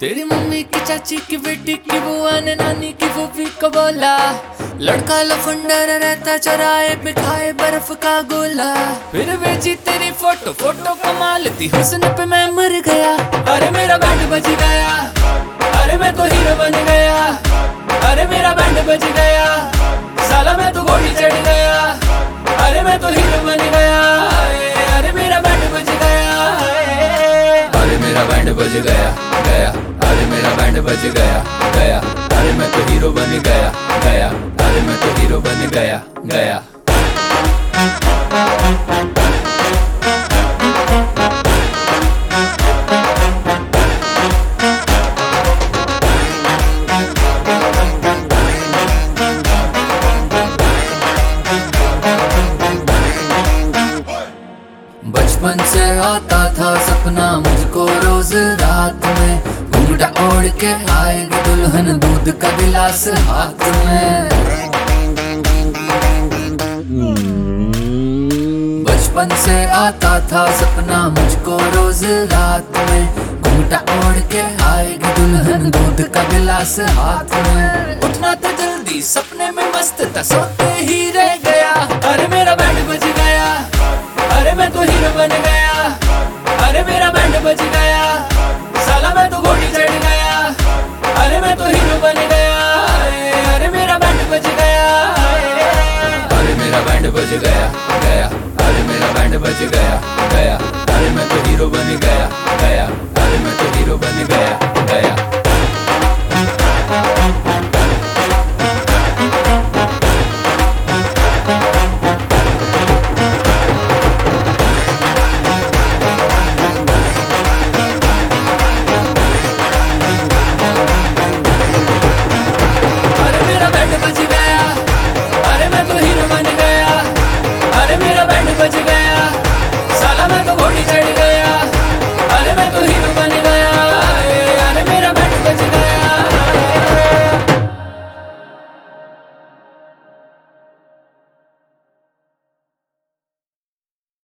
तेरी मम्मी की चाची की बेटी की बुआ ने नानी की फूफी को बोला, लड़का लफंडर रहता चराए पे खाए बर्फ़ का गोला। फिर भेजी तेरी फ़ोटो फ़ोटो कमाल थी, हुस्न पे मैं मर गया। अरे मेरा बैंड बज गया, अरे मैं तो हीरो बन गया। अरे मेरा बैंड बज गया, साला मैं तो घोड़ी चढ़ गया। अरे मैं तो हीरो बन गया, अरे मेरा बैंड बज गया। अरे मेरा बैंड बज गया गया। अरे मेरा बैंड बज गया गया। अरे मैं तो हीरो बन गया गया। अरे मैं तो हीरो बन गया गया। बचपन से आता था सपना मुझको रोज। के आएगी दुल्हन दूध का गिलास हाथ में। बचपन से आता था सपना मुझको रोज रात में। घूमटा ओढ़ के आएगी दुल्हन दूध का गिलास हाथ में। उठना था जल्दी, सपने में मस्त था, सोते ही रह गया। बन गया अरे मेरा बैंड बज गया अरे मेरा बैंड बज गया गया। अरे मेरा बैंड बज गया गया। अरे मैं तो हीरो बन